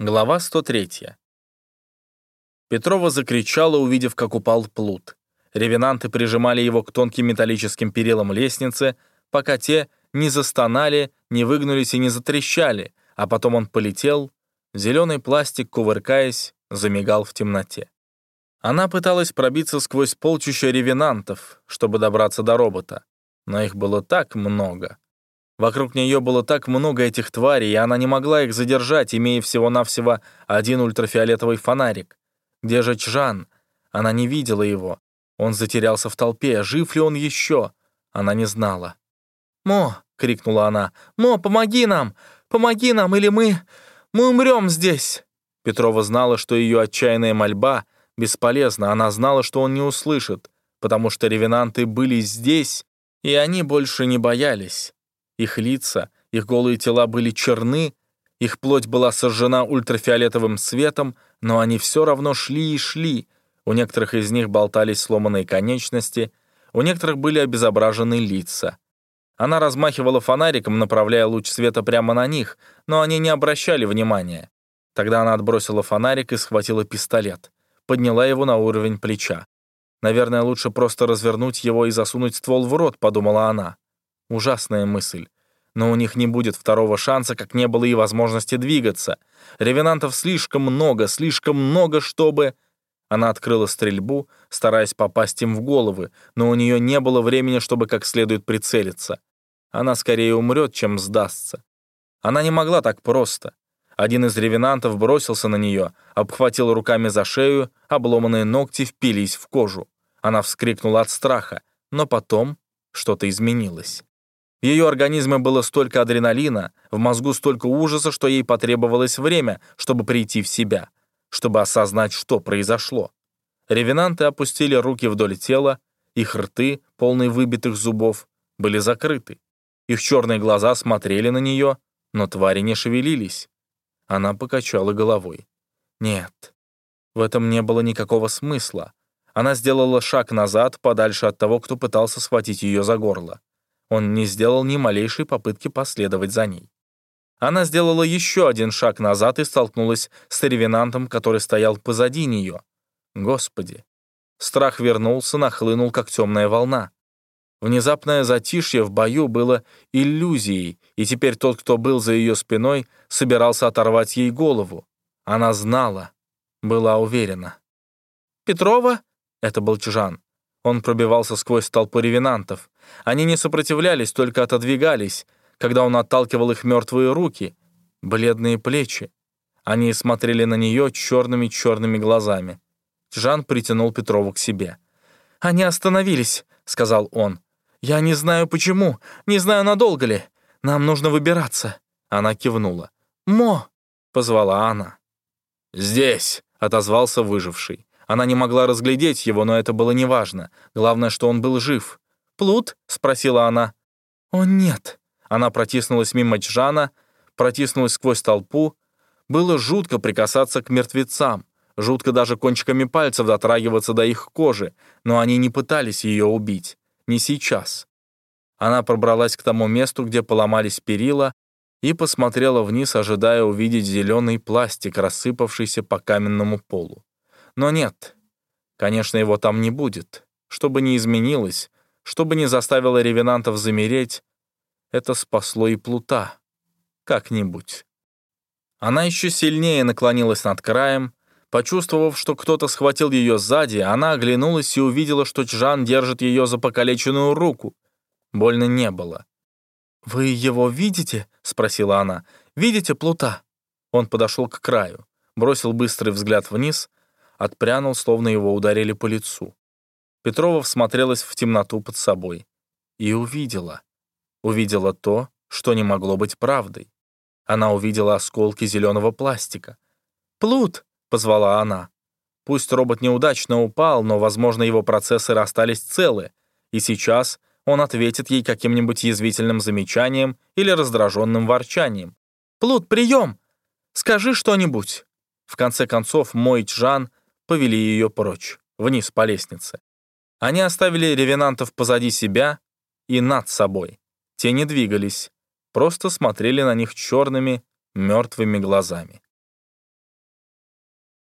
Глава 103. Петрова закричала, увидев, как упал плут. Ревенанты прижимали его к тонким металлическим перилам лестницы, пока те не застонали, не выгнулись и не затрещали, а потом он полетел, зеленый пластик, кувыркаясь, замигал в темноте. Она пыталась пробиться сквозь полчища ревенантов, чтобы добраться до робота, но их было так много — Вокруг нее было так много этих тварей, и она не могла их задержать, имея всего-навсего один ультрафиолетовый фонарик. Где же Чжан? Она не видела его. Он затерялся в толпе. Жив ли он еще? Она не знала. «Мо!» — крикнула она. «Мо, помоги нам! Помоги нам, или мы... мы умрем здесь!» Петрова знала, что ее отчаянная мольба бесполезна. Она знала, что он не услышит, потому что ревенанты были здесь, и они больше не боялись. Их лица, их голые тела были черны, их плоть была сожжена ультрафиолетовым светом, но они все равно шли и шли. У некоторых из них болтались сломанные конечности, у некоторых были обезображены лица. Она размахивала фонариком, направляя луч света прямо на них, но они не обращали внимания. Тогда она отбросила фонарик и схватила пистолет. Подняла его на уровень плеча. «Наверное, лучше просто развернуть его и засунуть ствол в рот», — подумала она. Ужасная мысль. Но у них не будет второго шанса, как не было и возможности двигаться. Ревенантов слишком много, слишком много, чтобы... Она открыла стрельбу, стараясь попасть им в головы, но у нее не было времени, чтобы как следует прицелиться. Она скорее умрет, чем сдастся. Она не могла так просто. Один из ревенантов бросился на нее, обхватил руками за шею, обломанные ногти впились в кожу. Она вскрикнула от страха, но потом что-то изменилось. В ее организме было столько адреналина, в мозгу столько ужаса, что ей потребовалось время, чтобы прийти в себя, чтобы осознать, что произошло. Ревенанты опустили руки вдоль тела, их рты, полные выбитых зубов, были закрыты. Их черные глаза смотрели на нее, но твари не шевелились. Она покачала головой. Нет, в этом не было никакого смысла. Она сделала шаг назад, подальше от того, кто пытался схватить ее за горло. Он не сделал ни малейшей попытки последовать за ней. Она сделала еще один шаг назад и столкнулась с ревенантом, который стоял позади нее. Господи! Страх вернулся, нахлынул, как темная волна. Внезапное затишье в бою было иллюзией, и теперь тот, кто был за ее спиной, собирался оторвать ей голову. Она знала, была уверена. «Петрова?» — это был Чжан. Он пробивался сквозь толпу ревенантов. Они не сопротивлялись, только отодвигались, когда он отталкивал их мертвые руки, бледные плечи. Они смотрели на нее черными-черными глазами. Жан притянул Петрову к себе. «Они остановились», — сказал он. «Я не знаю почему, не знаю, надолго ли. Нам нужно выбираться». Она кивнула. «Мо!» — позвала она. «Здесь!» — отозвался выживший. Она не могла разглядеть его, но это было неважно. Главное, что он был жив. «Плут?» — спросила она. «О, нет». Она протиснулась мимо Джана, протиснулась сквозь толпу. Было жутко прикасаться к мертвецам, жутко даже кончиками пальцев дотрагиваться до их кожи, но они не пытались ее убить. Не сейчас. Она пробралась к тому месту, где поломались перила, и посмотрела вниз, ожидая увидеть зеленый пластик, рассыпавшийся по каменному полу. Но нет, конечно, его там не будет. Что бы ни изменилось, что бы ни заставило ревенантов замереть, это спасло и плута. Как-нибудь. Она еще сильнее наклонилась над краем. Почувствовав, что кто-то схватил ее сзади, она оглянулась и увидела, что Чжан держит ее за покалеченную руку. Больно не было. «Вы его видите?» — спросила она. «Видите плута?» Он подошел к краю, бросил быстрый взгляд вниз, отпрянул, словно его ударили по лицу. Петрова всмотрелась в темноту под собой и увидела. Увидела то, что не могло быть правдой. Она увидела осколки зеленого пластика. «Плут!» — позвала она. Пусть робот неудачно упал, но, возможно, его процессоры остались целы, и сейчас он ответит ей каким-нибудь язвительным замечанием или раздраженным ворчанием. «Плут, прием! Скажи что-нибудь!» В конце концов, мой Чжан повели ее прочь, вниз по лестнице. Они оставили ревенантов позади себя и над собой. Те не двигались, просто смотрели на них черными, мертвыми глазами.